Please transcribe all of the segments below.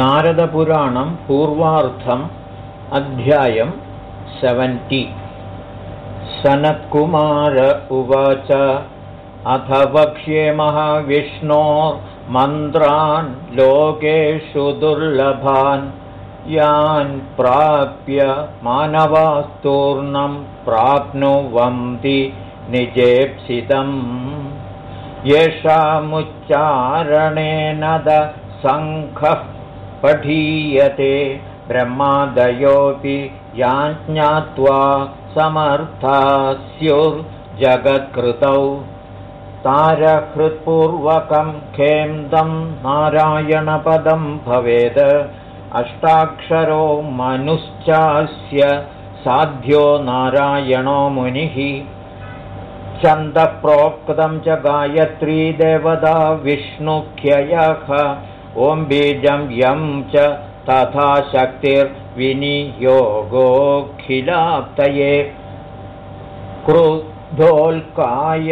नारदपुराणं पूर्वार्थम् अध्यायं सेवेण्टि सनत्कुमार उवाच अथ वक्ष्ये महाविष्णोर्मन्त्रान् लोकेषु दुर्लभान् यान् प्राप्य मानवास्तूर्णं प्राप्नुवन्ति निजेप्सितम् येषामुच्चारणेन द सङ्खः पठीयते। ब्रह्मादयोऽपि यान् ज्ञात्वा समर्था स्युर्जगत्कृतौ तारहृत्पूर्वकं खेन्दं नारायणपदं भवेद। अष्टाक्षरो मनुश्चास्य साध्यो नारायणो मुनिः। छन्दप्रोक्तं च गायत्री देवदा विष्णुख्ययः ॐ बीजं यं च तथा शक्तिर्विनियोगोऽखिलाप्तये क्रुद्धोल्काय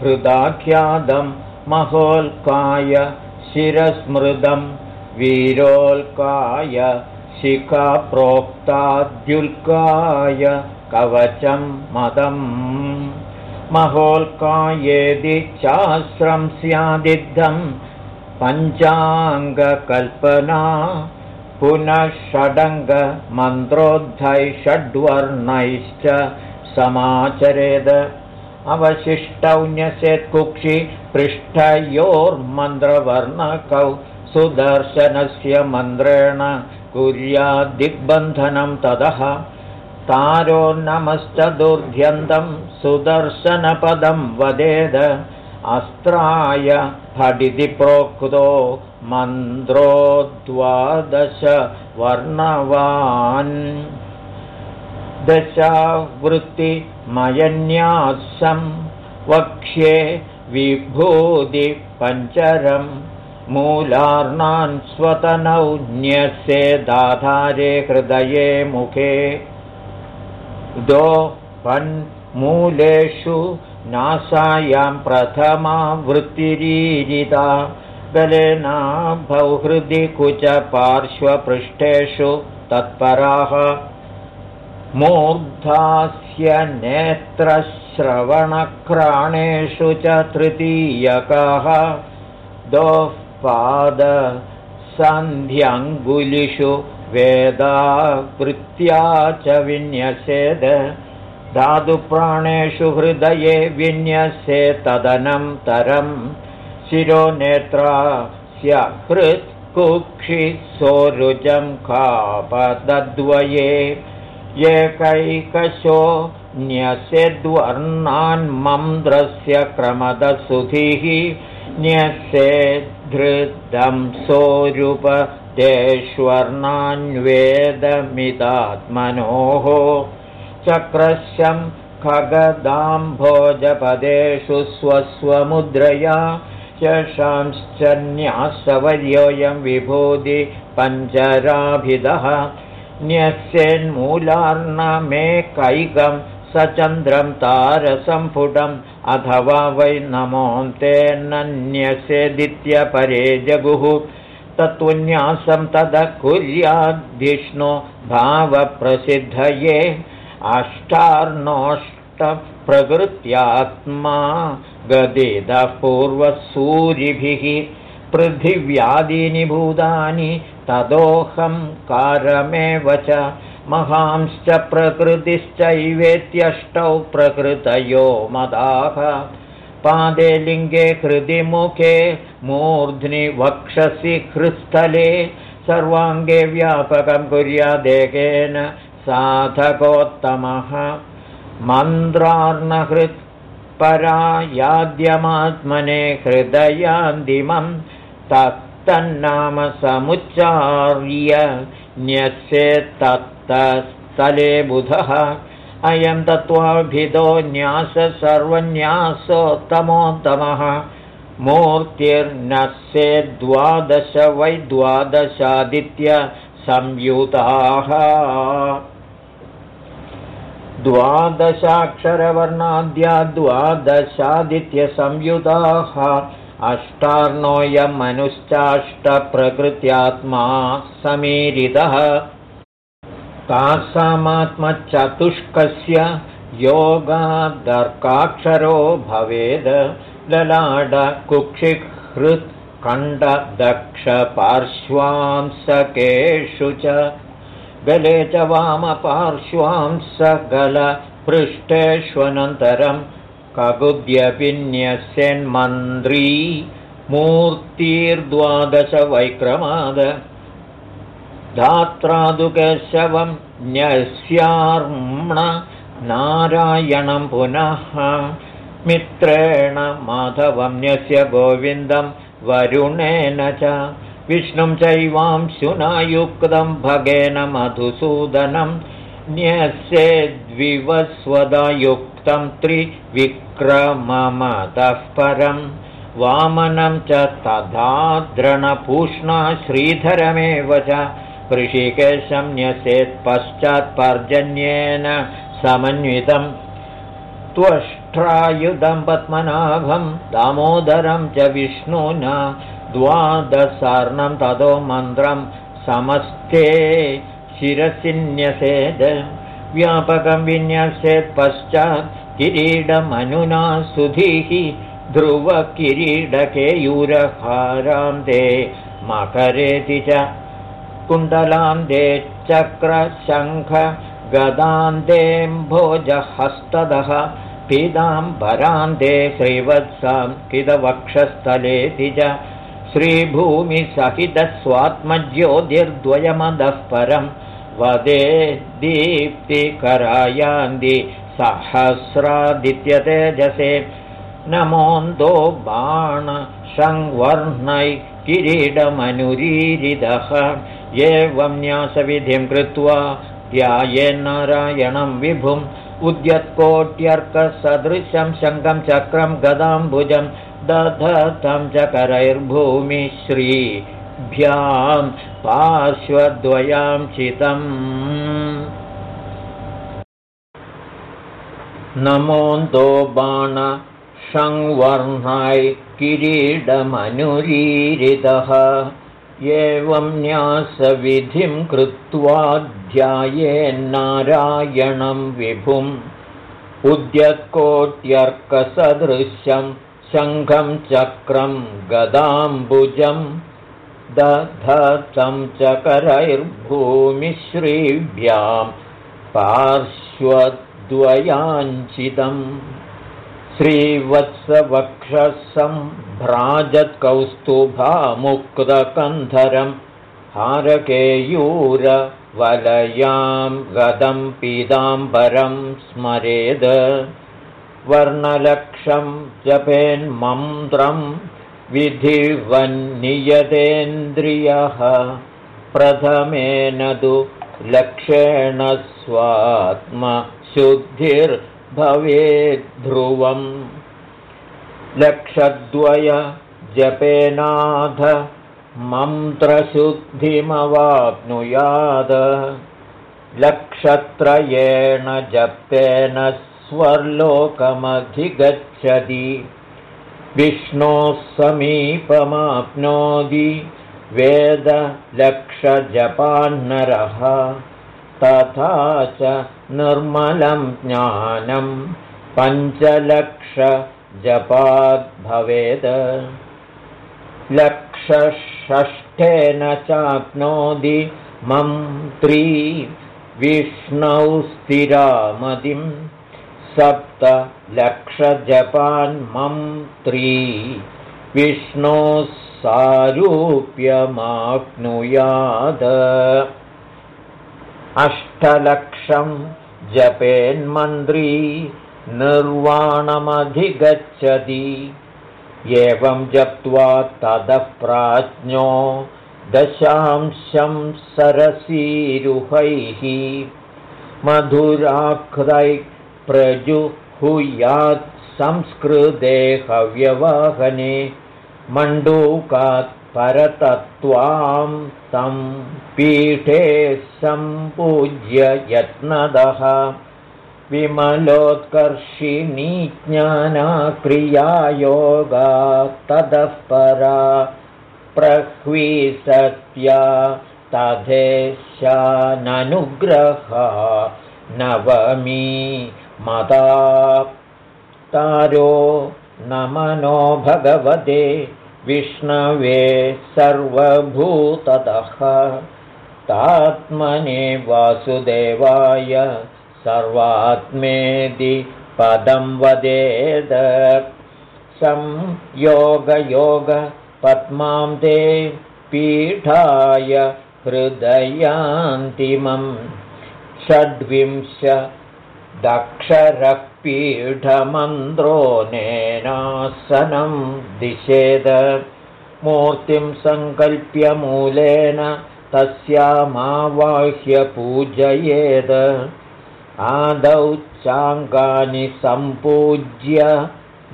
हृदाख्यादं महोल्काय शिरस्मृदं वीरोल्काय शिखाप्रोक्ताद्युल्काय कवचं मदम्। महोल्कायेदि चास्रं स्यादिद्धं पञ्चाङ्गकल्पना पुनः षडङ्गमन्त्रोद्धै षड्वर्णैश्च समाचरेद। अवशिष्टौ न्यसेत्कुक्षि पृष्ठयोर्मन्त्रवर्णकौ सुदर्शनस्य मन्त्रेण कुर्याद्दिग्बन्धनं ततः तारो नमश्च दुर्ध्यन्तं सुदर्शनपदं वदेद। अस्त्राय फडिति प्रोक्तो मन्त्रोद्वादश वर्णवान्। दशावृत्तिमयन्यासं वक्ष्ये विभूतिपञ्चरं मूलार्णान् स्वतनौ न्यसे दाधारे हृदये मुखे। दो पन्मूलेषु नासायां प्रथमा वृत्तिरीरिता गलेनाभौहृदि कुचपार्श्वपृष्ठेषु तत्पराः। मूर्धास्य नेत्रश्रवणक्राणेषु च तृतीयकाः। दोः पादसन्ध्यङ्गुलिषु वेदावृत्त्या च विन्यसेद धातुप्राणेषु हृदये विन्यसे तदनं तरं शिरोनेत्रा स्यहृत् कुक्षि सोरुजं कापदद्वये एकैकशो न्यसेद्वर्णान्मन्द्रस्य क्रमदसुधिः न्यसेद्धृतं सोरुपदेष्वर्णान्वेदमिदात्मनोः चक्रश्यं खगदाम्भोजपदेषु स्वस्वमुद्रया यशांश्च न्यासवर्योऽयं विभूति पञ्चराभिदः। न्यस्येन्मूलार्णमेकैकं सचन्द्रं तारसम्पुटम् अथवा वै नमोऽन्तेन्नन्यसेदित्यपरे जगुः। तत्त्वन्यासं तद कुर्याद्धिष्णो भावप्रसिद्धये अष्टार्णोष्टप्रकृत्यात्मा गदिदः पूर्वसूरिभिः पृथिव्यादीनि भूतानि तदोऽहं कारमेव च महांश्च प्रकृतिश्चैवेत्यष्टौ प्रकृतयो मदाः पादे लिङ्गे हृदि मुखे मूर्ध्नि वक्षसि हृस्थले। सर्वाङ्गे व्यापकं कुर्यादेकेन साधकोत्तमः। मन्त्रार्णहृत् परा याद्यमात्मने हृदयान्तिमं तत्तन्नाम समुच्चार्य न्यस्येत्तत्तस्थले बुधः। अयं तत्त्वाभिधो न्यास सर्वन्यासोत्तमोत्तमः। मूर्तिर्नस्ये द्वादश वै द्वादशादित्यसंयुताः द्वादशाक्षरवर्णाद्या द्वादशादित्यसंयुताः अष्टार्णोऽयमनुश्चाष्टप्रकृत्यात्मा समीरितः तासामात्मचतुष्कस्य योगादर्काक्षरो भवेद् ललाडकुक्षिहृत्कण्डदक्षपार्श्वांसकेषु च गले च वामपार्श्वांसगलपृष्ठेष्वनन्तरं कगुद्यपिन्यस्यन्मन्त्री मूर्तिर्द्वादशवैक्रमाद धात्रादुकेशवं न्यस्यार्म्ण नारायणं पुनः मित्रेण माधवं न्यस्य गोविन्दं वरुणेन च विष्णुं चैवांशुना युक्तं भगेन मधुसूदनं न्यस्ये द्विवस्वदयुक्तं त्रिविक्रममतः परम् वामनं च तथा द्रणपूष्णा श्रीधरमेव च। कृषिकेशं न्यसेत्पश्चात्पर्जन्येन समन्वितं। त्वष्ट्रायुधं पद्मनाभं दामोदरं च विष्णुना द्वादशार्णं ततो मन्त्रं समस्ते शिरसिन्यसेद्। व्यापकं विन्यसेत्पश्चात् किरीडमनुना सुधीः ध्रुवकिरीडकेयूरहारान्ते मकरेति च कुण्डलान्ते चक्रशङ्ख गदान्तेऽम्भोजहस्तदः पीताम्बरान्ते श्रीवत्सां किदवक्षस्थलेति च श्रीभूमिसहितस्वात्मज्योतिर्द्वयमदः परं वदे दीप्तिकरायान्ति सहस्रादित्यतेजसे। नमोऽन्दो बाणशङ्वर्णै किरीडमनुरीरिदः एवं न्यासविधिं कृत्वा ध्यायेन्नारायणं विभुम्। उद्यत्कोट्यर्कसदृशं शङ्खं चक्रं गदाम्बुजं दधतं च करैर्भूमिश्रीभ्यां पार्श्वद्वयां चितम्। नमोऽन्दो बाण संवर्णाय किरीडमनुरीरितः एवं न्यासविधिं कृत्वा ध्यायेन्नारायणं विभुम्। उद्यत्कोट्यर्कसदृश्यं शङ्खं चक्रं गदाम्बुजं दधतं च करैर्भूमिश्रीभ्यां पार्श्वद्वयाञ्चितम् श्रीवत्सवक्षसम्भ्राजत्कौस्तुभामुक्तकन्धरं हारकेयूरवलयां गदं पीताम्बरं स्मरेद वर्णलक्षं जपेन्मन्त्रं विधिवन्नियतेन्द्रियः। प्रथमेन तु लक्षेण स्वात्मशुद्धिर् भवेद्ध्रुवम् लक्षद्वय जपेनाथ मन्त्रशुद्धिमवाप्नुयाद। लक्षत्रयेण जप्तेन स्वर्लोकमधिगच्छति। विष्णोः समीपमाप्नोति वेदलक्षजपान्नरः। तथा च निर्मलं ज्ञानं पञ्चलक्षजपाद्भवेत् लक्षषष्ठेन चाप्नोति मन्त्री विष्णौ स्थिरामतिं सप्तलक्षजपान्मन्त्री विष्णोः सारूप्यमाप्नुयाद। अष्टलक्षं जपेन्मन्त्री निर्वाणमधिगच्छति। एवं जप्त्वा ततः प्राज्ञो दशांशं सरसीरुहैः। मधुराह्रै प्रजुहुयात् संस्कृते हव्यवाहने मण्डूकात् परतत्त्वां तं पीठे सम्पूज्य यत्नदः। विमलोत्कर्षिणी ज्ञानाक्रियायोगा ततः परा। प्रह्वीसत्या तथेशाननुग्रहा नवमी मदा तारो नमनो भगवते विष्णवे सर्वभूततः। तात्मने वासुदेवाय सर्वात्मेदि पदं वदेद। संयोगयोगपद्मां ते पीठाय हृदयान्तिमं षड्विंश दक्षरः पीठमन्द्रोनेनासनं दिशेद। मूर्तिं सङ्कल्प्य मूलेन तस्यामावाह्य पूजयेद आदौ चाङ्गानि सम्पूज्य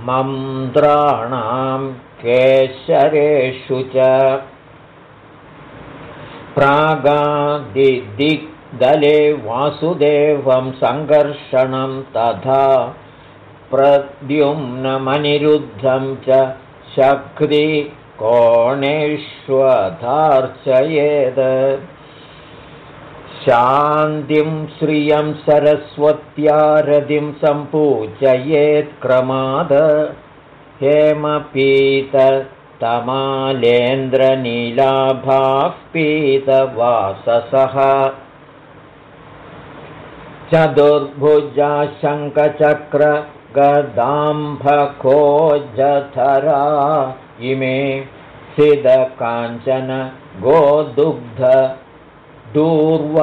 मन्त्राणां केशरेषु च प्रागादिदिग्दले वासुदेवं सङ्घर्षणं तथा प्रद्युम्नमनिरुद्धं च शक्तिकोणेष्वधार्चयेद शान्तिं श्रियं सरस्वत्यारतिं सम्पूजयेत्क्रमाद हेमपीतमालेन्द्रनीलाभाः पीतवाससः चतुर्भुजा शङ्खचक्रगदाम्भोजधरा इमे सिदकाञ्चन गोदुग्ध दूर्वावर्णाश्च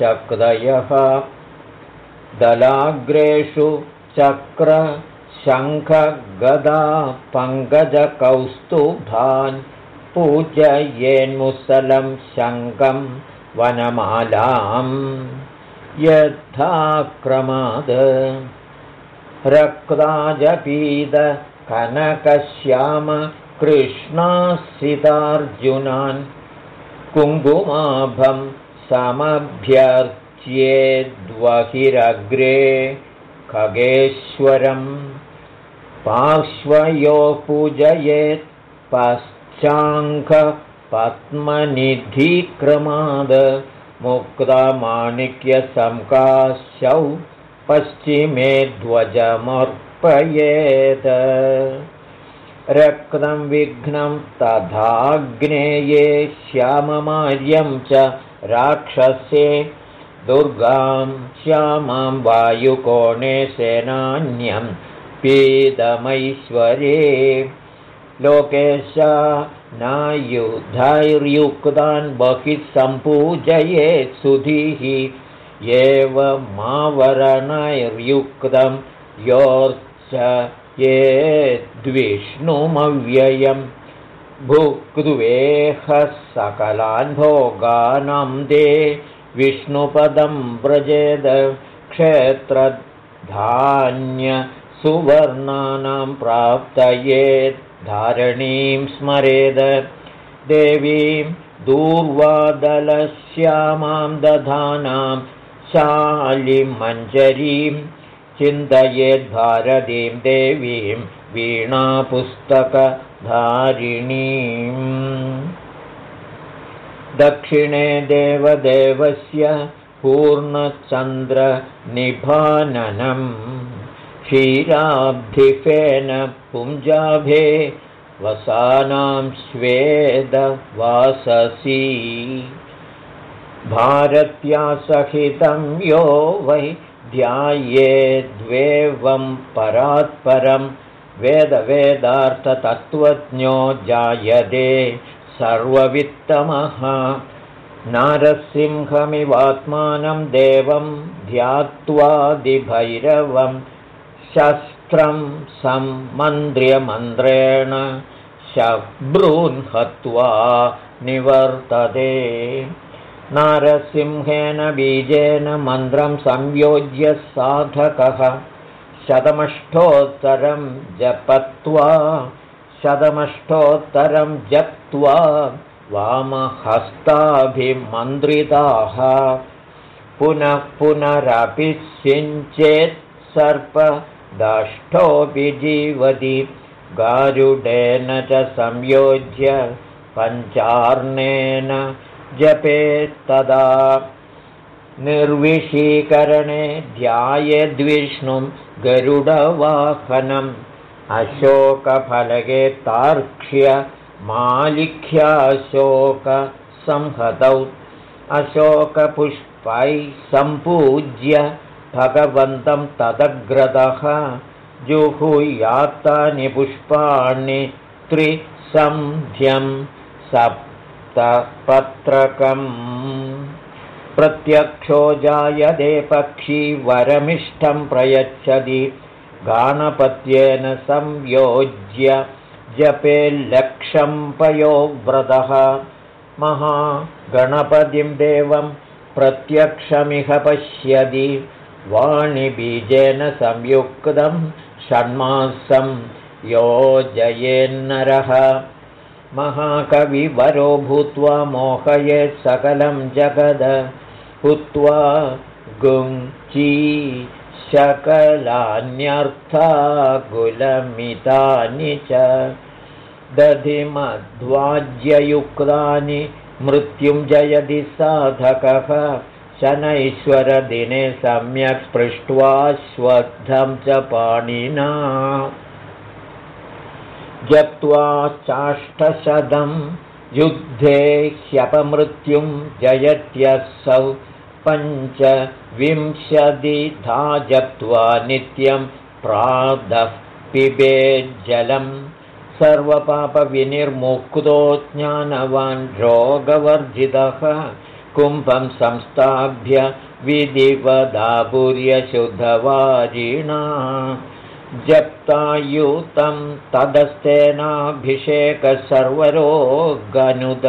शक्रयः। दलाग्रेषु चक्र शङ्खगदा पङ्कजकौस्तुभान् पूजयेन्मुसलं शङ्खं वनमालां यथाक्रमाद। रक्ताजपीद कनकश्याम कृष्णासितार्जुनान् कुङ्कुमाभं पार्श्वयो पूजयेत् पश्चाङ्कपद्मनिधिक्रमाद मुक्तमाणिक्यसंकाशौ पश्चिमे ध्वजमर्पयेत्। रक्तं विघ्नं तथाग्नेये श्याममार्यं च राक्षसे दुर्गां श्यामां वायुकोणे सेनान्यं पीदमैश्वरे। लोकेश नायुधैर्युक्तान् बहिः सम्पूजयेत् सुधीः एवमावरणैर्युक्तं योर्च ये द्विष्णुमव्ययं भुक्तुवेहः सकलान् भोगानां दे विष्णुपदं व्रजेद क्षेत्रधान्यसुवर्णानां प्राप्तयेत् धारणीं स्मरेद। देवीं दूर्वादलश्यामां दधानां शालिमञ्जरीं चिन्तयेद्भारतीं देवीं वीणापुस्तकधारिणीम्। दक्षिणे देवदेवस्य पूर्णचन्द्रनिभाननम् क्षीराब्धिफेन पुञ्जाभे वसानां स्वेदवाससी। भारत्या सहितं यो वै ध्यायेद्वेवं परात्परं वेदवेदार्थतत्त्वज्ञो जायते सर्ववित्तमः। नारसिंहमिवात्मानं देवं ध्यात्वादिभैरवं शस्त्रं सम्मन्त्र्यमन्त्रेण शब्रून्हत्वा निवर्तते। नारसिंहेन बीजेन मन्त्रं संयोज्य साधकः शतमष्टोत्तरं जपत्वा शतमष्टोत्तरं जप्त्वा वामहस्ताभिमन्त्रिताः। पुनः पुनरपि सिञ्चेत् सर्पदष्टोऽपि जीवति। गारुडेन च संयोज्य पञ्चार्णेन जपेत्तदा। निर्विशीकरणे ध्यायेद्विष्णुं गरुडवाहनम् अशोकफलके तार्क्ष्य मालिख्याशोकसंहतौ। अशोकपुष्पैः सम्पूज्य भगवन्तं तदग्रतः जुहुयात्तानि पुष्पाणि त्रिसन्ध्यं सप्तपत्रकम्। प्रत्यक्षो जायते पक्षी वरमिष्टं प्रयच्छति। गाणपत्येन संयोज्य जपेल्लक्षम्पयो व्रतः। महागणपतिं देवं प्रत्यक्षमिह पश्यति वाणिबीजेन संयुक्तं षण्मासं योजयेन्नरः। महाकविवरो भूत्वा मोहयेत् सकलं जगद। हुत्वा गुञ्ची शकलान्यर्थाकुलमितानि च दधिमध्वाज्ययुक्तानि मृत्युं जयति साधकः शनैश्वरदिने सम्यक् स्पृष्ट्वा स्वद्धं च पाणिना। जप्त्वा चाष्टशतं युद्धे ह्यपमृत्युं जयत्यसौ पञ्चविंशतिधा जप्त्वा नित्यं प्रातः पिबेज्जलम् सर्वपापविनिर्मुक्तो ज्ञानवान् रोगवर्जितः कुम्भं संस्थाभ्य विधिवदापुर्यशुद्धवारिणा जप्तायुतं तदस्तेनाभिषेकसर्वरोगनुद।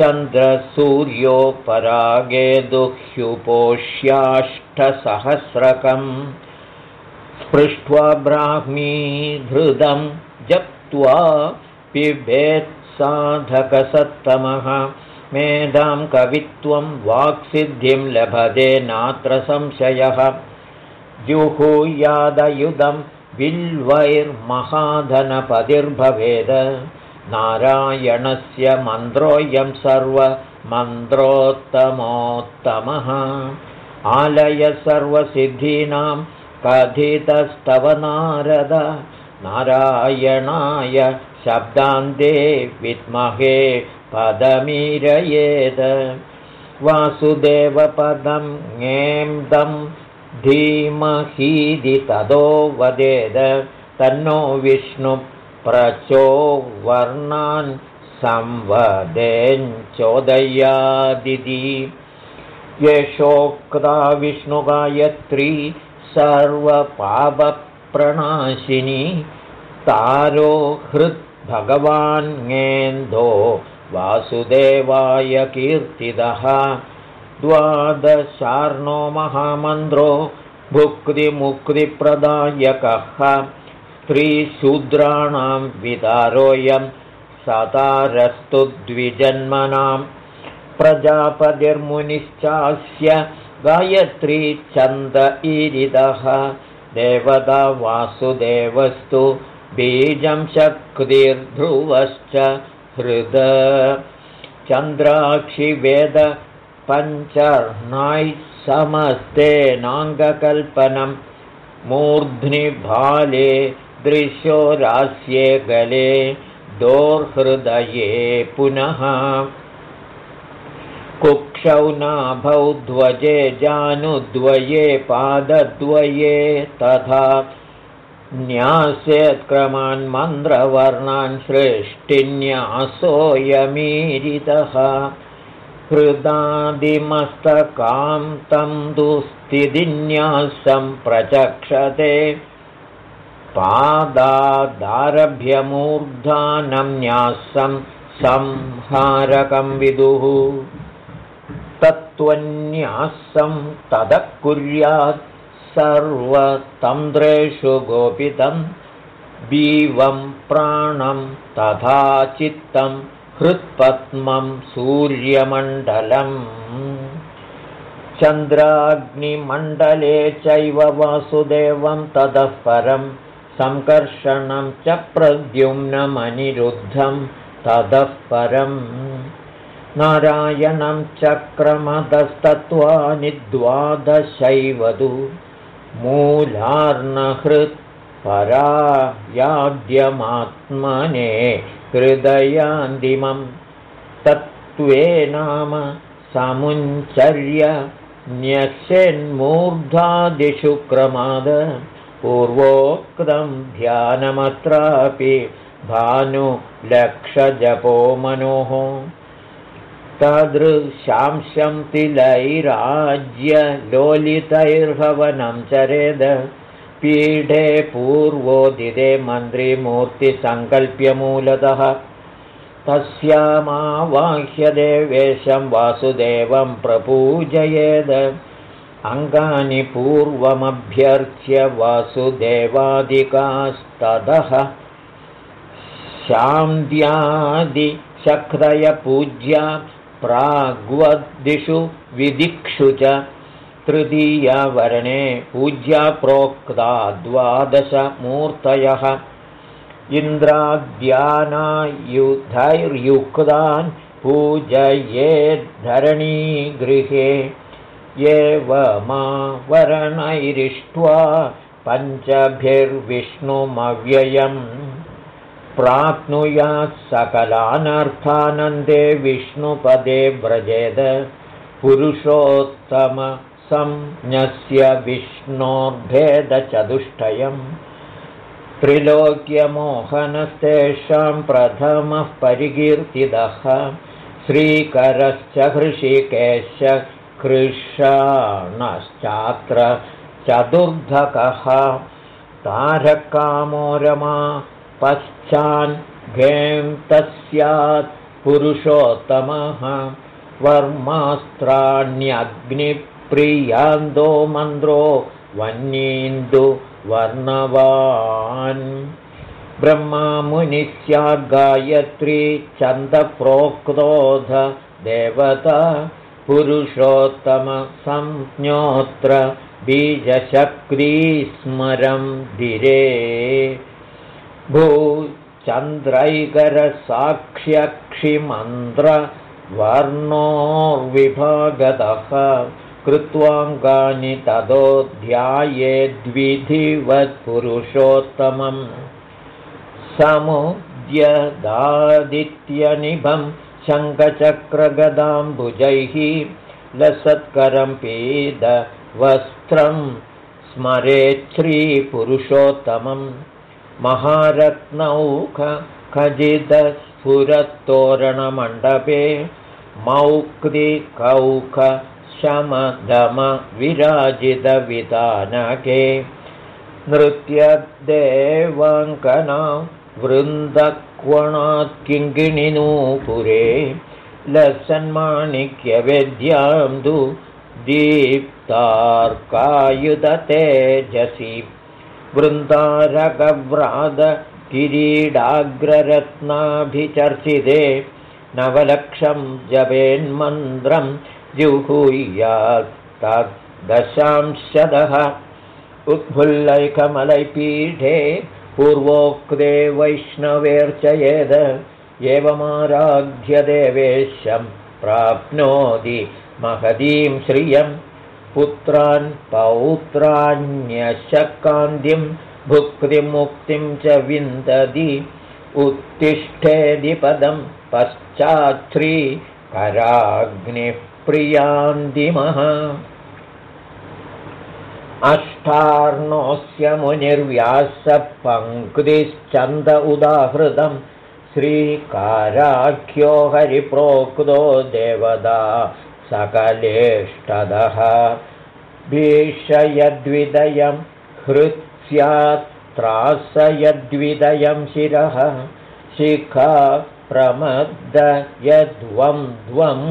चन्द्रसूर्यो परागे दुह्युपोष्याष्टसहस्रकम्। स्पृष्ट्वा ब्राह्मी धृतं जप्त्वा पिबेत्साधकसत्तमः मेधां कवित्वं वाक्सिद्धिं लभते नात्र संशयः। जुहूयादयुधं बिल्वैर्महाधनपतिर्भवेद नारायणस्य मन्त्रोऽयं सर्वमन्त्रोत्तमोत्तमः। आलय सर्वसिद्धीनां कथितस्तव नारद। नारायणाय शब्दान्ते विद्महे पदमीरयेद। वासुदेवपदं ङेन्दं धीमहीदि तदो वदेद। तन्नो विष्णुप्रचो वर्णान् संवदेञ्चोदयादिति यशोक्ता विष्णुगायत्री सर्वपापप्रणाशिनी। तारो हृद्भगवान्ङेन्दो वासुदेवाय कीर्तिदः। द्वादशार्णो महामन्त्रो भुक्तिमुक्तिप्रदायकः। स्त्रीशूद्राणां विदारोऽयं सतारस्तु द्विजन्मनां। प्रजापतिर्मुनिश्चास्य गायत्री चन्द ईरिदः देवता वासुदेवस्तु बीजं शक्तिर्ध्रुवश्च हृद चन्द्राक्षिवेद पञ्चर्णायः समस्तेनाङ्गकल्पनं मूर्ध्नि भाले दृश्यो रास्ये गले दोर्हृदये पुनः। कुक्षौ नाभौ ध्वजे जानुद्वये पादद्वये तथा न्यासेत्क्रमान् मन्द्रवर्णान् सृष्टिन्यासोऽयमीरितः। हृदादिमस्तकां तं दुस्थितिन्यासं प्रचक्षते। पादादारभ्यमूर्धानं न्यासं संहारकं विदुः। तत्त्वन्यासं ततः कुर्यात् सर्वतन्त्रेषु गोपितं बीवं प्राणं तथा चित्तं हृत्पद्मं सूर्यमण्डलम् चन्द्राग्निमण्डले चैव वासुदेवं ततः परं सङ्कर्षणं च प्रद्युम्नमनिरुद्धं ततः परम् नारायणं चक्रमदस्तत्त्वानि द्वादशैवधु मूलार्णहृत् परा याद्यमात्मने हृदयान्तिमं तत्त्वे नाम समुञ्चर्य न्यस्यन्मूर्धादिषु क्रमाद पूर्वोक्तं ध्यानमत्रापि भानुलक्षजपो मनोः तादृशांशं तिलैराज्य लोलितैर्भवनं चरेद। पीठे पूर्वोदिते मन्त्रिमूर्तिसङ्कल्प्यमूलतः। तस्यामावाह्यदेवेशं वासुदेवं प्रपूजयेद। अङ्गानि पूर्वमभ्यर्च्य वासुदेवादिकास्ततः। शान्त्यादिशक्रयपूज्या प्राग्वद्दिषु विदिक्षु च तृतीयवर्णे पूज्या प्रोक्ता द्वादशमूर्तयः इन्द्राद्यानायुधैर्युक्तान् पूजयेद्धरणीगृहे एवमावरणैरिष्ट्वा पञ्चभिर्विष्णुमव्ययम् प्राप्नुयात् सकलानर्थानन्दे विष्णुपदे व्रजेद पुरुषोत्तमसंज्ञस्य विष्णोर्भेदचतुष्टयम्। त्रिलोक्यमोहनस्तेषां प्रथमः परिकीर्तितः। श्रीकरश्च हृषिकेश कृशाणश्चात्र चतुर्धकः तारकामोरमा पश्चान् घें तस्यात् पुरुषोत्तमः वर्मास्त्राण्यग्निप्रियान्दो मन्द्रो वन्यीन्दु वर्णवान्। ब्रह्मामुनिस्याद्गायत्री चन्दप्रोक्तोध देवता पुरुषोत्तमसंज्ञोऽत्र बीजशक्तिस्मरं धिरे भूचन्द्रैकरसाक्ष्यक्षिमन्त्रवर्णोर्विभागतः कृत्वाङ्गानि ततोऽध्यायेद्विधिवत्पुरुषोत्तमम् समुद्यदादित्यनिभं शङ्खचक्रगदाम्बुजैः लसत्करं पीदवस्त्रं स्मरेच्छ्रीपुरुषोत्तमम् महारत्नौखजितस्फुरत्तोरणमण्डपे मौक्तिकौखशमधमविराजितवितानके नृत्यदेवाङ्कना वृन्दक्वणात्किङ्गिणिनूपुरे लसन्माणिक्यवेद्यां तु दीप्तार्कायुधतेजसि वृन्दारकव्रातकिरीडाग्ररत्नाभिचर्चिते नवलक्षं जपेन्मन्त्रं जुहूयात् तद्दशांशदः उत्फुल्लैकमलैपीठे पूर्वोक्ते वैष्णवेर्चयेद एवमाराध्यदेवेशं प्राप्नोति महतीं श्रियम् पुत्रान् पौत्राण्यशकान्तिं भुक्तिमुक्तिं च विन्दति। उत्तिष्ठेदिपदं पश्चाच्छ्रीकराग्निः प्रियान्तिमः। अष्टार्णोऽस्य मुनिर्व्यासपङ्क्तिश्चन्द उदाहृतं। श्रीकाराख्यो हरिप्रोक्तो देवदा सकलेष्टदः। भीषयद्विदयं हृत्स्यात्रासयद्विदयं शिरः। शिखा प्रमदयध्वं द्वं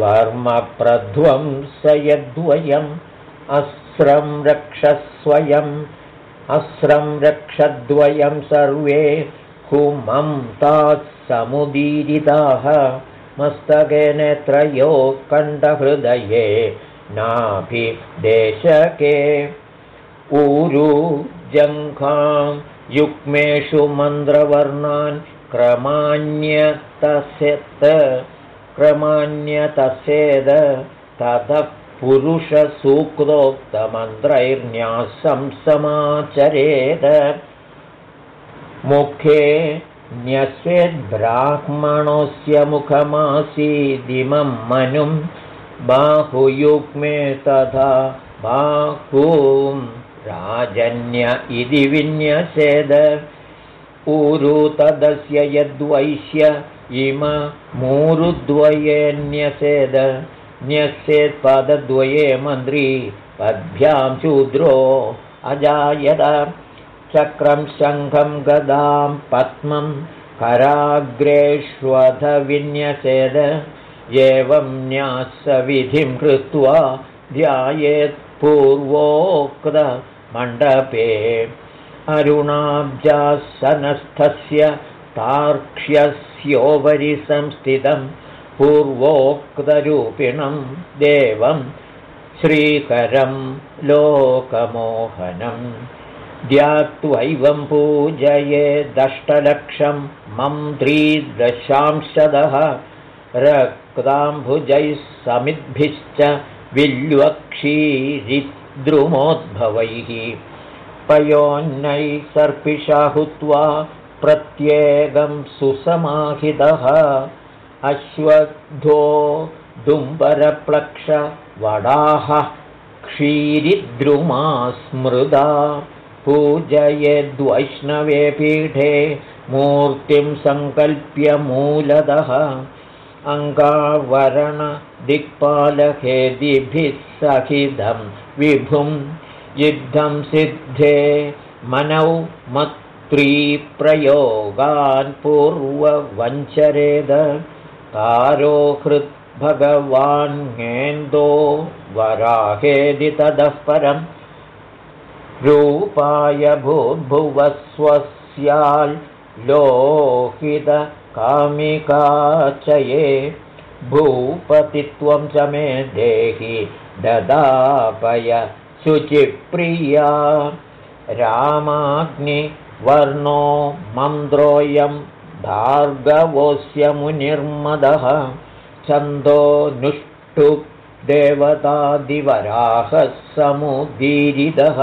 वर्मप्रध्वं स यद्वयम् अस्रं रक्षस्वयम् अस्रं रक्षद्वयं सर्वे हुमं तात्समुदीरिताः मस्तके नेत्रयो कण्ठहृदये नाभिदेशके ऊरु जङ्घां युग्मेषु मन्द्रवर्णान् क्रमाण्यतसेत्। क्रमाण्यतसेद ततः पुरुषसूक्तोक्तमन्त्रैर्न्यासं समाचरेद। मुखे न्यस्येद्ब्राह्मणोऽस्य मुखमासीदिमं मनुं बाहुयुग्मे तथा बाहूं राजन्य इति विन्यसेद। ऊरु तदस्य यद्वैश्य इम मूरुद्वयेऽन्यसेद न्यस्येत्पदद्वये मन्त्री पद्भ्यां शूद्रो अजायत चक्रं शङ्खं गदां पद्मं कराग्रेष्वध विन्यसेद एवं न्यासविधिं कृत्वा ध्यायेत् पूर्वोक्तमण्डपे अरुणाब्जासनस्थस्य तार्क्ष्यस्योपरि संस्थितं पूर्वोक्तरूपिणं देवं श्रीकरं लोकमोहनम् द्यात्वैवं पूजये दष्टलक्षं मन्त्रीदशांशदः रक्ताम्भुजैः समिद्भिश्च विल्वक्षीरिद्रुमोद्भवैः पयोन्नैः सर्पिषा हुत्वा प्रत्येकं सुसमाहितः अश्वद्धो दुम्बरप्लक्षवडाः क्षीरिद्रुमा स्मृदा पूजयेद्वैष्णवे पीठे मूर्तिं सङ्कल्प्य मूलदः अङ्गावरणदिक्पालहेदिभिः सहितं विभुं युद्धं सिद्धे मनौ मत्रीप्रयोगान् पूर्ववञ्चरेद तारो हृद्भगवान् ङेन्दो वराहेदि ततः परम् रूपाय लोहितकामिकाचये भूपतित्वं च मे देहि ददापय शुचिप्रिया। रामाग्निवर्णो मन्द्रोऽयं भार्गवोऽस्य मुनिर्मदः छन्दो नुष्टु देवतादिवराहः समुदीरितः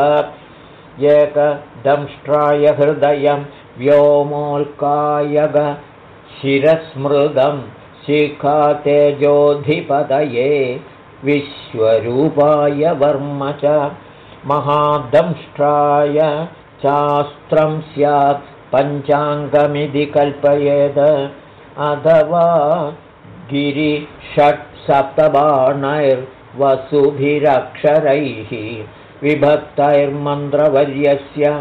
एकदंष्ट्राय हृदयं व्योमोल्कायग शिरस्मृदं शिखा तेजोधिपतये विश्वरूपाय वर्म च महादंष्ट्राय शास्त्रं स्यात् पञ्चाङ्गमिति कल्पयेद अथवा गिरिषट्सप्तबाणैर्वसुभिरक्षरैः विभक्तैर्मन्त्रवर्यस्य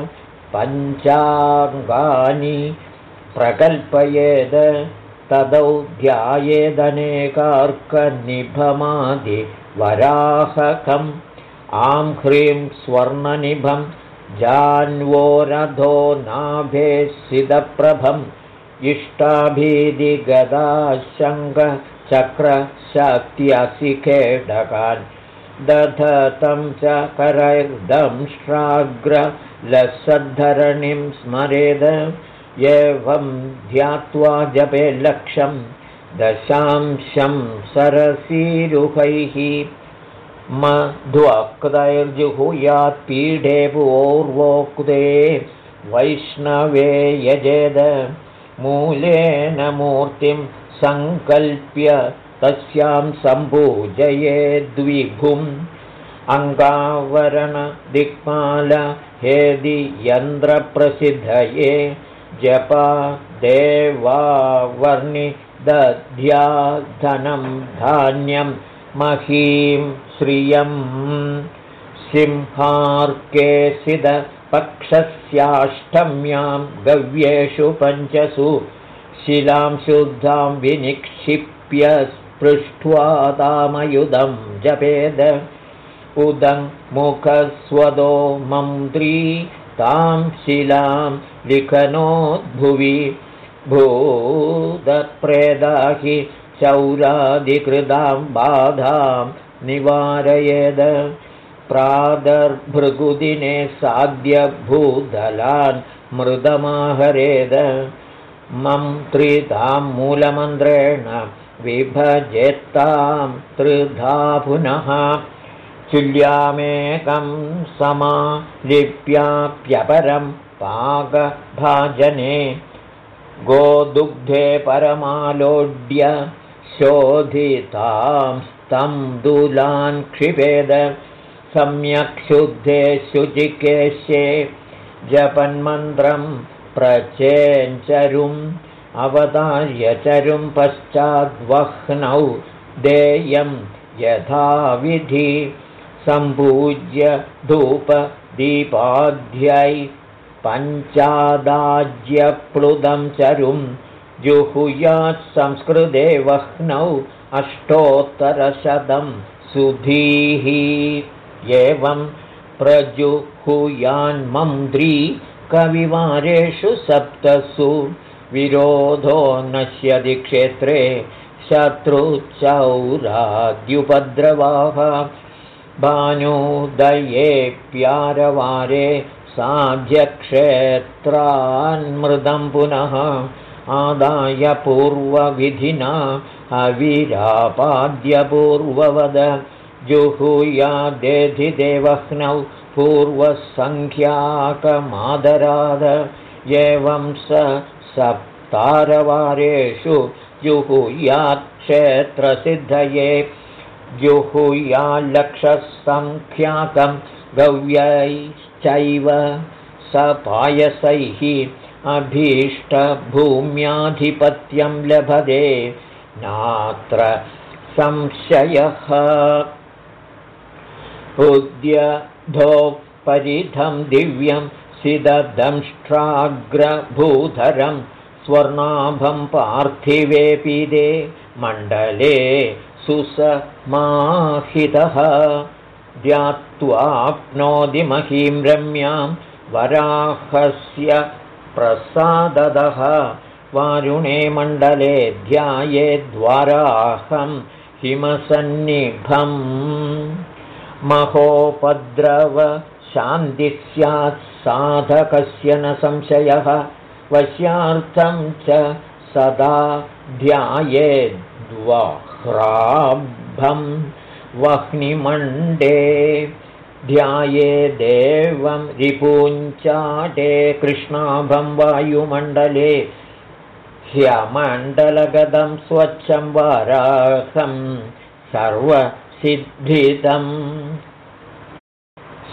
पञ्चाङ्गानि प्रकल्पयेद तदौ ध्यायेदनेकार्कनिभमादिवराहकम्। आं ह्रीं स्वर्णनिभं जान्वोरधो नाभेसिदप्रभम् इष्टाभीदिगदाशङ्खचक्रशक्त्यसिखेडकान् दधतं च करैर्दंष्ट्राग्रलसद्धरणिं स्मरेद। एवं ध्यात्वा जपे लक्षं दशांशं सरसीरुहैः। मध्वक्तैर्जुहुयात्पीठे पूर्वोक्ते वैष्णवे यजेद। मूलेन मूर्तिं सङ्कल्प्य तस्यां सम्पूजयेद्विभुम् अङ्गावरणदिक्पाल हेदि यन्त्रप्रसिद्धये जपा देवावर्णि दध्या धनं धान्यं महीं श्रियं सिंहार्केसिदपक्षस्याष्टम्यां गव्येषु पञ्चसु शिलां शुद्धां विनिक्षिप्य पृष्ट्वा तामयुधं जपेद। उदं मुखस्वदो मन्त्री तां शिलां लिखनोद्भुवि भूतप्रेदा हि चौरादिकृतां बाधां निवारयेद। प्रादर्भृगुदिने साध्यभूदलान् मृदमाहरेद। मन्त्रितां मूलमन्त्रेण विभजेत्तां त्रिधा पुनः चुल्यामेकं समालिप्याप्यपरं पाकभाजने गोदुग्धे परमालोड्य शोधितां स्तं दूलान् क्षिपेद सम्यक् शुद्धे शुचिकेश्ये जपन्मन्त्रं प्रचेञ्चरुम् अवतार्यचरुं पश्चाद्वह्नौ देयं यथाविधि सम्पूज्य धूपदीपाध्यै पञ्चादाज्यप्लुदं चरुं जुहुयात् संस्कृते वह्नौ अष्टोत्तरशतं सुधीः। एवं प्रजुहुयान्मन्त्री कविवारेषु सप्तसु विरोधो नश्यति क्षेत्रे शत्रुचौराद्युपद्रवाः। भानुदयेऽप्यारवारे साध्यक्षेत्रान्मृदं पुनः आदाय पूर्वविधिना अविरापाद्यपूर्ववद जुहुयादेधिदेवह्नौ पूर्वसङ्ख्याकमादराद। एवं स सप्तारवारेषु जुहुयात्क्षेत्रसिद्धये जुहुयाल्लक्षसङ्ख्याकं गव्यैश्चैव स पायसैः अभीष्टभूम्याधिपत्यं लभते नात्र संशयः। उद्यधोपरिधं दिव्यं सिददंष्ट्राग्रभूधरं स्वर्णाभं पार्थिवेऽपिदे मण्डले सुसमाहितः। ध्यात्वाप्नोति महीं रम्यां वराहस्य प्रसाददः। वारुणे मण्डले ध्यायेद्वाराहं हिमसन्निभम्। महोपद्रव शान्तिः स्यात् साधकस्य न संशयः। वश्यार्थं च सदा ध्यायेद्वह्राभं वह्निमण्डे। ध्यायेदेवं रिपुञ्चाटे कृष्णाभं वायुमण्डले। ह्यमण्डलगतं स्वच्छं वाराहं सर्वसिद्धितम्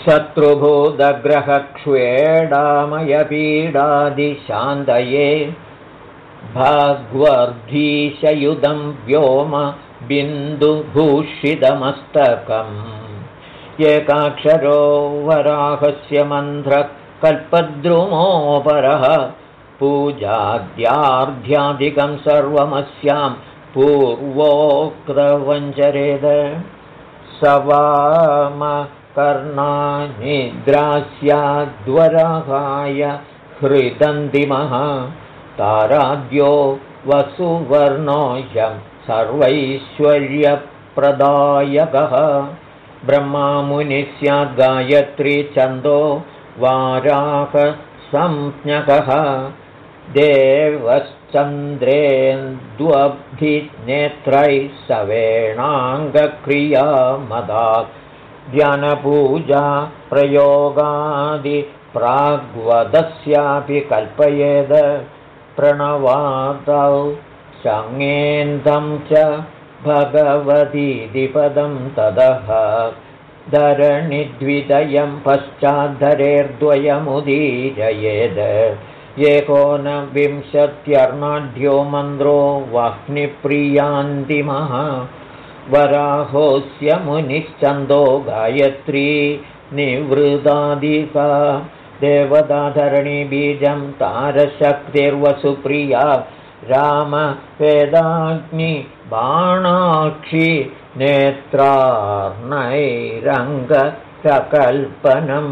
शत्रुभूतग्रहक्ष्वेडामयपीडादिशान्तये भग्वर्धीशयुधं व्योम बिन्दुभूषितमस्तकम् एकाक्षरो वराहस्य मन्त्रः कल्पद्रुमोपरः पूजाद्यार्ध्यादिकं सर्वमस्यां पूर्वोक्तवञ्चरेद स वाम कर्णानिद्रास्याद्वराहाय हृदन्तिमः ताराद्यो वसुवर्णोऽयं सर्वैश्वर्यप्रदायकः। ब्रह्मामुनि स्याद्गायत्री छन्दो वाराहसंज्ञकः देवश्चन्द्रेन्द्वब्धिनेत्रैः सवेणाङ्गक्रिया मदात् ध्यानपूजा प्रयोगादिप्राग्वदस्यापि कल्पयेद। प्रणवादौ सङ्गेन्दं च भगवतीदिपदं तदः धरणिद्विदयं पश्चाद्धरेर्द्वयमुदीरयेद। एकोनविंशत्यर्णाढ्यो मन्द्रो वाह्निप्रियान्तिमः वराहोस्य मुनिश्चन्दो गायत्री निवृदादिका। देवदाधरणीबीजं तारशक्तिर्वसुप्रिया। रामवेदाग्नि बाणाक्षि नेत्रार्णैरङ्गसकल्पनं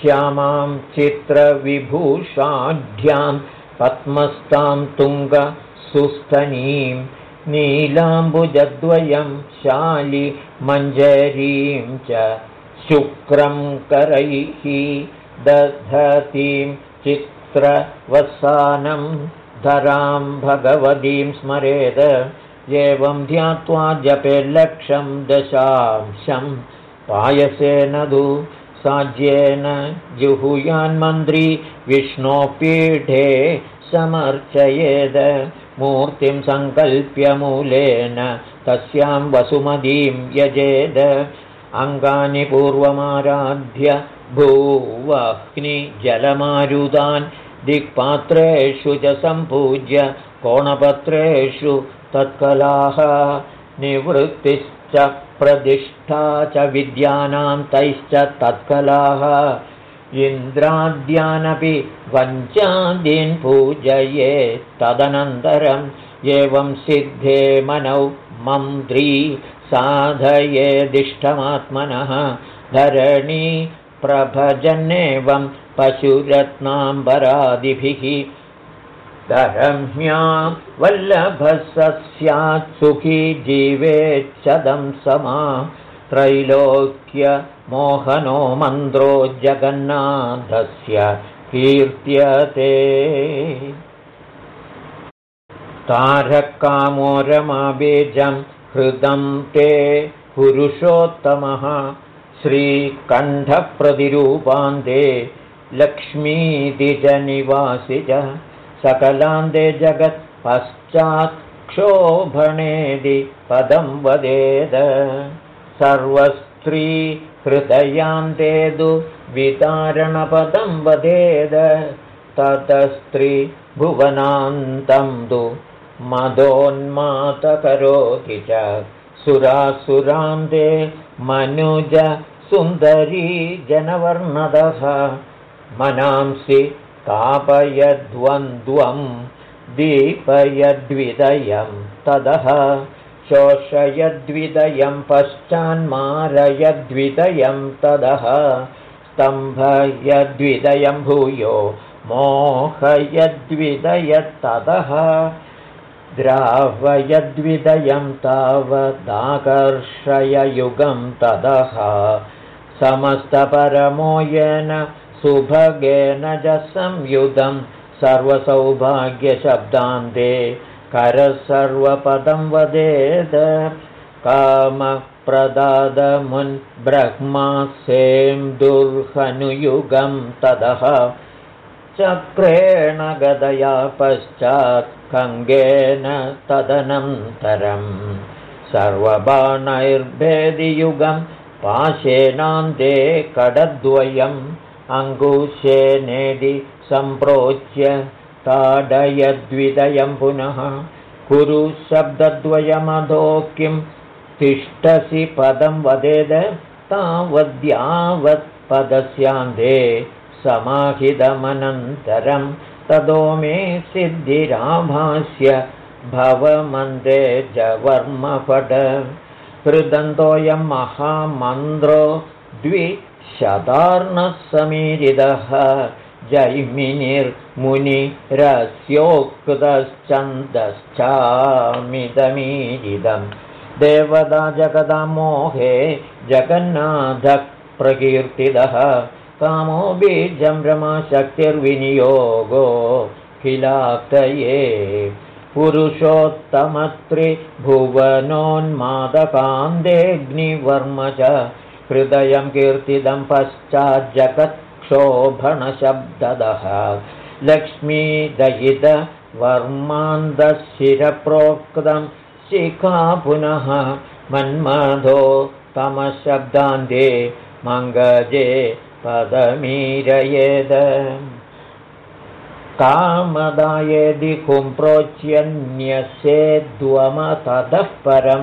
श्यामां चित्रविभूषाढ्यां पद्मस्तां तुङ्गसुस्तनीं नीलाम्बुजद्वयं शालि मञ्जरीं च शुक्रं करैः दधतीं चित्रवसानं धरां भगवतीं स्मरेद। एवं ध्यात्वा जपेल्लक्षं दशांशं। पायसेन दु साज्येन जुहुयान्मन्त्री विष्णोपीठे समर्चयेद मूर्तिं सङ्कल्प्य मूलेन तस्यां वसुमतीं यजेद। अङ्गानि पूर्वमाराध्य भूवह्निजलमारुदान् दिक्पात्रेषु च सम्पूज्य कोणपत्रेषु तत्कलाः निवृत्तिश्च प्रतिष्ठा च विद्यानां तैश्च तत्कलाः इन्द्राद्यानपि वञ्चादीन् पूजये तदनन्तरम् एवं सिद्धे मनौ मन्त्री साधयेदिष्टमात्मनः धरणी प्रभजन्नेवं पशुरत्नाम्बरादिभिः। धरम्या वल्लभः स्यात् सुखी जीवेच्छदं समा त्रैलोक्यमोहनो मन्द्रो जगन्नाथस्य कीर्त्यते। तारकामोरमाबीजं हृदं ते पुरुषोत्तमः श्रीकण्ठप्रतिरूपान्ते लक्ष्मीदिजनिवासिज सकलान्ते जगत् पश्चात् क्षोभणेदि पदं वदेद सर्वस्त्रीहृदयान्ते दु वितारणपदं वदेद ततस्त्रीभुवनान्तं दु मदोन्मातकरोति च। सुरासुरान्ते मनुज सुन्दरी जनवर्णदः। मनांसि तापयद्वन्द्वं दीपयद्विदयं तदः शोषयद्विदयं पश्चान्मारयद्विदयं तदः स्तम्भयद्विदयं भूयो मोहयद्विदयत्तदः द्रावयद्विदयं तावदाकर्षययुगं तदः समस्तपरमो येन सुभगेन च संयुधं सर्वसौभाग्यशब्दान्ते करसर्वपदं वदेद। कामप्रदादमुन्ब्रह्मासें दुर्हनुयुगं तदः चक्रेण गदया पश्चात् कङ्गेन तदनन्तरं। सर्वबाणैर्भेदियुगं पाशेनान्ते कडद्वयम् अङ्कुशेनेदि सम्प्रोच्य ताडयद्विदयं पुनः। कुरु शब्दद्वयमधो किं तिष्ठसि पदं वदेद? तावद्यावत्पदस्यान्ते समाहितमनन्तरं तदो मे सिद्धिराभास्य भवमन्दे च वर्मपट हृदन्तोऽयं महामन्द्रो द्विशतार्णः समीरितः जैमिनिर्मुनिरस्योक्तश्चन्दश्चामिदमीरिदं देवदा जगदा मोहे जगन्नाथः प्रकीर्तितः कामो बीजं रमाशक्तिर्विनियोगो किलाप्तये पुरुषोत्तमत्रिभुवनोन्मादकान्तेऽग्निवर्म च। हृदयं कीर्तिदं पश्चाज्जगत्क्षोभणशब्ददः लक्ष्मीदयितवर्मान्दशिरप्रोक्तं शिखा पुनः मन्मधो तमशब्दान्ते मङ्गजे पदमीरयेद। कामदायेदि कुम्प्रोच्यन्यस्येद्वमततः परं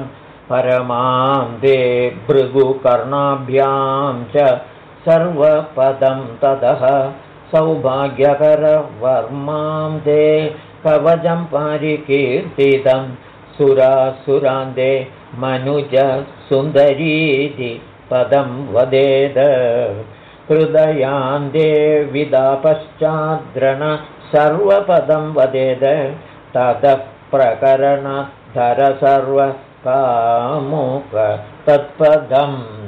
परमां दे भृगुकर्णाभ्यां च सर्वपदं ततः सौभाग्यकरवर्मां दे कवचं पारिकीर्तितं सुरासुरान्ते मनुज सुन्दरीति पदं वदेद। हृदयान्ते विदापश्चाद्रण सर्वपदं वदेद। ततः प्रकरणद्वयं धर सर्वकामुक तत्पदम्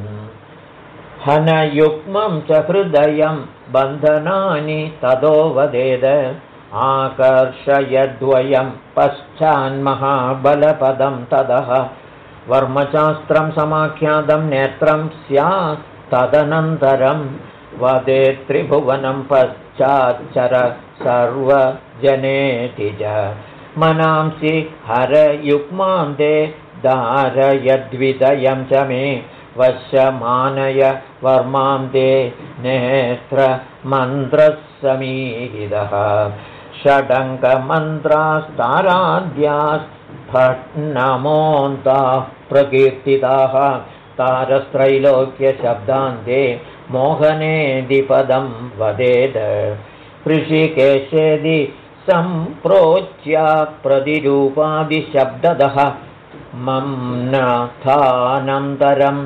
हनयुग्मं च हृदयं बन्धनानि ततो वदेद। आकर्षयद्वयं पश्चान्महाबलपदं तदः वर्मशास्त्रं समाख्यातं नेत्रं स्यात् तदनन्तरं वदे त्रिभुवनं पश्चाच्चर सर्वजनेति च। मनांसि हरयुग्मान्ते धारयद्विदयं च मे वश्यमानय वर्मां ते नेत्रमन्त्रः षडङ्कमन्त्रास्ताराद्यास्फट्नमोऽन्ताः प्रकीर्तिताः तारस्त्रैलोक्यशब्दान्ते मोहनेदिपदं वदेद। कृषिकेशेदि सम्प्रोच्या प्रतिरूपादिशब्ददः मं नाथानन्तरं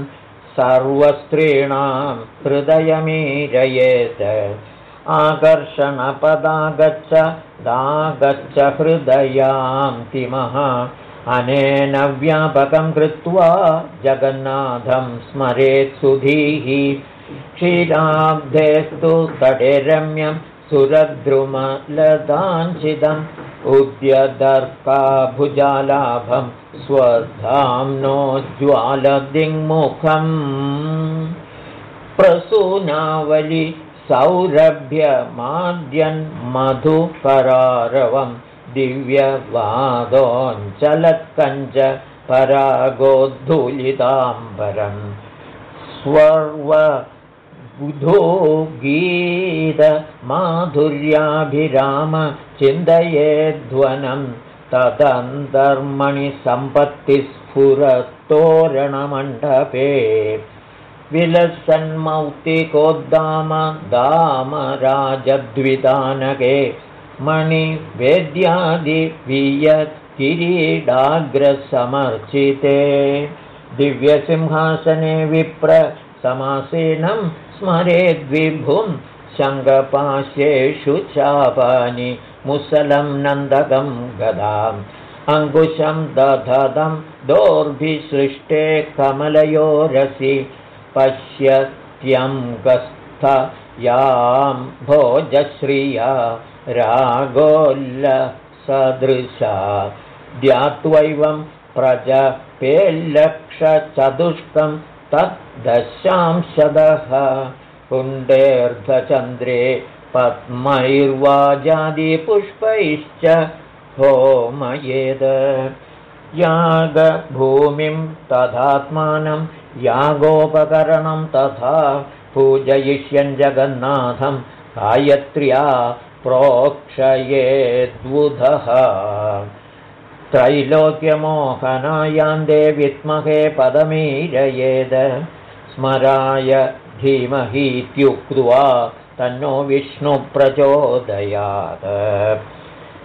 सर्वस्त्रीणां हृदयमीरयेत् आकर्षणपदागच्छ दागच्छ हृदयां तिमः। अनेन व्यापकं कृत्वा जगन्नाथं स्मरेत् सुधीः। क्षीराब्धेस्तु तटे रम्यं सुरद्रुमलदाञ्छिदम्। उद्यदर्काभुजालाभं स्वधाम्नोज्ज्वालदिङ्मुखम् प्रसूनावलि सौरभ्यमाद्यन्मधुपरारवं दिव्यवादोञ्चलत्कञ्च परागोद्धूलिताम्बरम् स्वर्व गीतमाधुर्याभिराम चिन्तयेध्वनं तदन्तर्मणिसम्पत्तिस्फुरतोरणमण्डपे विलसन्मौक्तिकोद्दाम दाम राजद्वितानके किरीडाग्रसमर्चिते दिव्यसिंहासने विप्र समासीनं स्मरेद्विभुं शङ्गपाशेषु चापानि मुसलं नन्दकं गदाम्। अङ्कुशं दधदं दोर्भिसृष्टे कमलयोरसि पश्यत्यङ्गस्थ यां भोजश्रिया रागोल्लसदृशा। द्यात्वैवं प्रजपेल्लक्षचतुष्कं तद्दशांशदः। कुण्डेऽर्धचन्द्रे पद्मैर्वाजादिपुष्पैश्च होमयेद। यागभूमिं तथात्मानं यागोपकरणं तथा पूजयिष्यन् जगन्नाथं गायत्र्या प्रोक्षयेद्बुधः त्रैलोक्यमोहनायान्दे विद्महे पदमीरयेद। स्मराय धीमहीत्युक्त्वा तन्नो विष्णुप्रचोदयात्।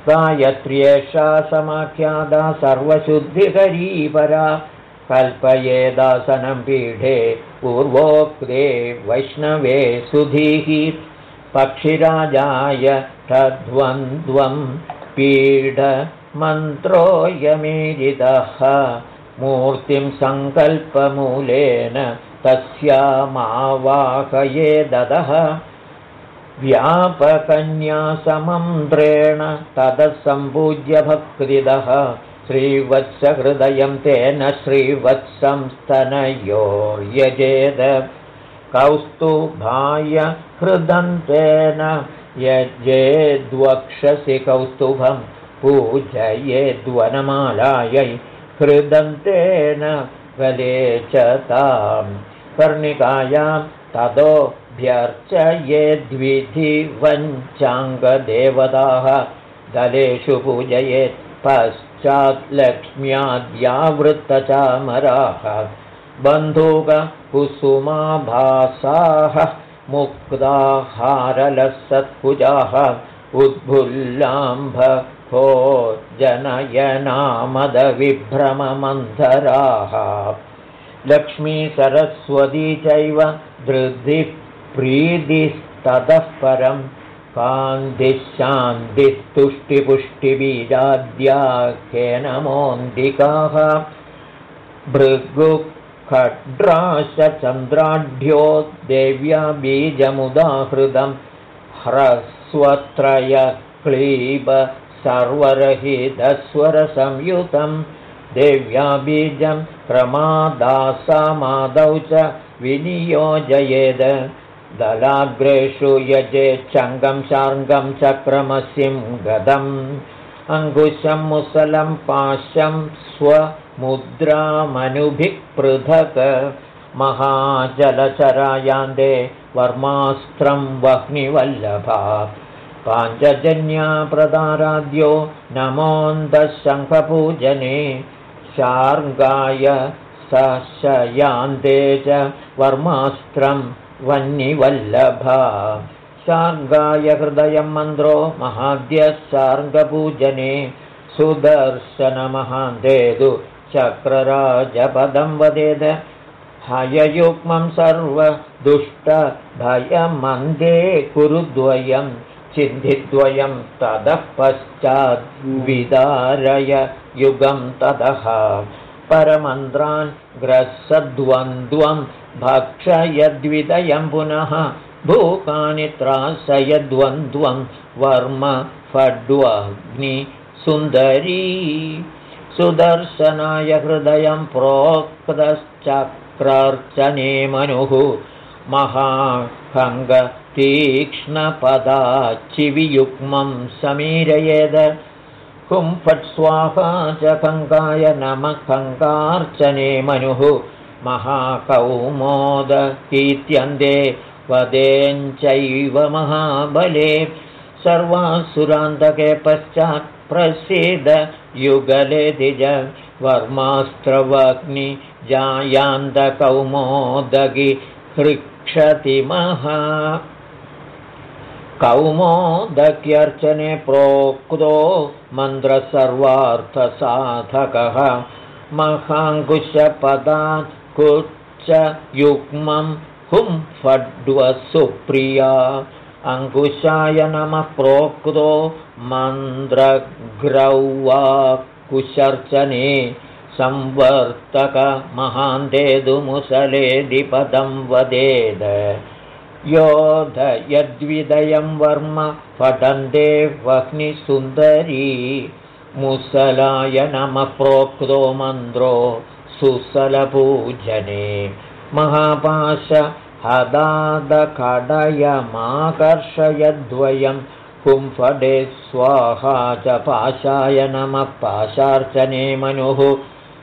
गायत्र्येषा समाख्यादा सर्वशुद्धिकरीपरा कल्पयेदासनं पीठे पूर्वोक्ते वैष्णवे सुधीः। पक्षिराजाय तद्वन्द्वं पीडमन्त्रोऽयमीरितः। मूर्तिं सङ्कल्पमूलेन तस्यामावाहये ददः व्यापकन्यासमन्त्रेण ततः सम्पूज्य भक्तिदः। श्रीवत्सहृदयं तेन श्रीवत्सं स्तनयोर्यजेद कौस्तुभाय हृदन्तेन यजेद्वक्षसि कौस्तुभं पूजयेद्वनमालायै हृदन्तेन गले च तां कर्णिकायां ततोऽभ्यर्चयेद्विधिवञ्चाङ्गदेवताः दलेषु पूजयेत् पश्चात् लक्ष्म्याद्यावृत्तचामराः। बन्धुककुसुमाभासाः मुक्ताहारलसत्कुजाः उद्भुल्लाम्भो जनयनामदविभ्रममन्थराः लक्ष्मीसरस्वती चैव धृतिः प्रीतिस्ततः परं कान्तिशान्तिस्तुष्टिपुष्टिबीजाद्याख्येनमोऽन्तिकाः भृगुखड्राशचन्द्राढ्यो देव्या बीजमुदाहृदं ह्रस्वत्रयक्लीब सर्वरहितस्वरसंयुतं। देव्या बीजं प्रमादासामादौ च विनियोजयेद दलाग्रेषु यजेच्छङ्गं शार्ङ्गं चक्रमसिं गदम् अङ्कुशं मुसलं पाश्यं स्वमुद्रामनुभिः पृथक् महाजलचरायान्दे वर्मास्त्रं वह्निवल्लभा। पाञ्चजन्या प्रदाराद्यो नमोन्दशङ्खपूजने शार्ङ्गाय सशयान्ते च वर्मास्त्रं वह्निवल्लभा। शार्ङ्गाय हृदयं मन्द्रो महाद्यः शार्ङ्गपूजने सुदर्शनमहान्देदु चक्रराजपदं वदेद। हययुग्मं सर्वदुष्टभयमन्दे कुरुद्वयं चिन्धिद्वयं ततः पश्चाद्विदारय युगं ततः। परमन्त्रान् ग्रसद्वन्द्वं भक्षयद्विदयं पुनः भूकानि त्रासयद्वन्द्वं वर्म फड्वग्नि सुन्दरी। सुदर्शनाय हृदयं प्रोक्तश्चक्रार्चने मनुः महाखङ्गतीक्ष्णपदाचिवियुग्मं समीरयेद। कुम्फट् स्वाहा च कङ्काय नमः कङ्कार्चने मनुः महाकौमोदकीत्यन्ते वदेञ्चैव महाबले। सर्वासुरान्तके पश्चात् युगले द्विज वर्मास्त्रवग्नि जायान्तकौमोदगि हृक्षतिमहा कौमोदक्यर्चने प्रोक्तो मन्त्रसर्वार्थसाधकः। महाङ्कुशपदात् युग्मं हुं फड्वसुप्रिया अङ्कुशाय नमः प्रोक्तो मन्द्रग्रौवा कुशर्चने संवर्तकमहान्तेदुमुसलेदिपदं वदेद। योध यद्विदयं वर्म पठन्ते वह्निसुन्दरी। मुसलाय नमः प्रोक्तो मन्द्रो सुसलपूजने महापाश हदादखडयमाकर्षयद्वयं कुम्फडे स्वाहा च पाशाय नमः पाशार्चने मनुः।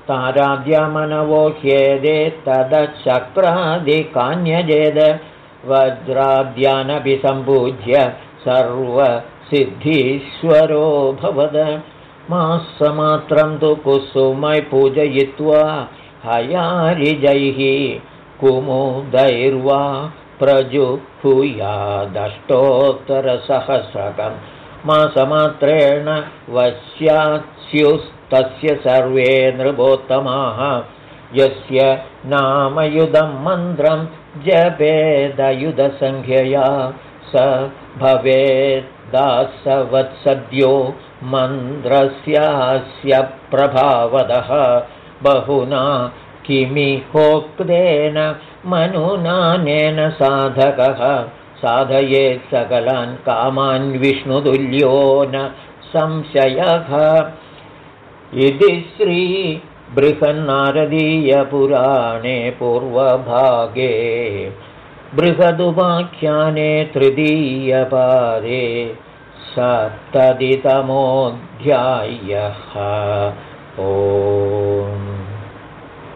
ताराद्यमनवो ह्येदे तदचक्रादिकान्यजेद। वज्राद्यानभिसम्पूज्य सर्वसिद्धीश्वरो भवद मासमात्रं तु कुसुमै पूजयित्वा हयारिजैः कुमुदैर्वा प्रजुहुयादष्टोत्तरसहस्रकं मासमात्रेण वश्यास्युस्तस्य सर्वे नृपोत्तमाः यस्य नामयुधं मन्त्रं जपेदयुधसङ्ख्यया स भवेद्दासवत्सद्यो मन्त्रस्यास्य प्रभावदः बहुना किमिहोक्तेन मनुनानेन साधकः साधयेत् सकलान् कामान् विष्णुतुल्यो न संशयः। इति श्रीबृहन्नारदीयपुराणे पूर्वभागे बृहदुपाख्याने तृतीयपादे सप्ततितमोऽध्यायः। ओ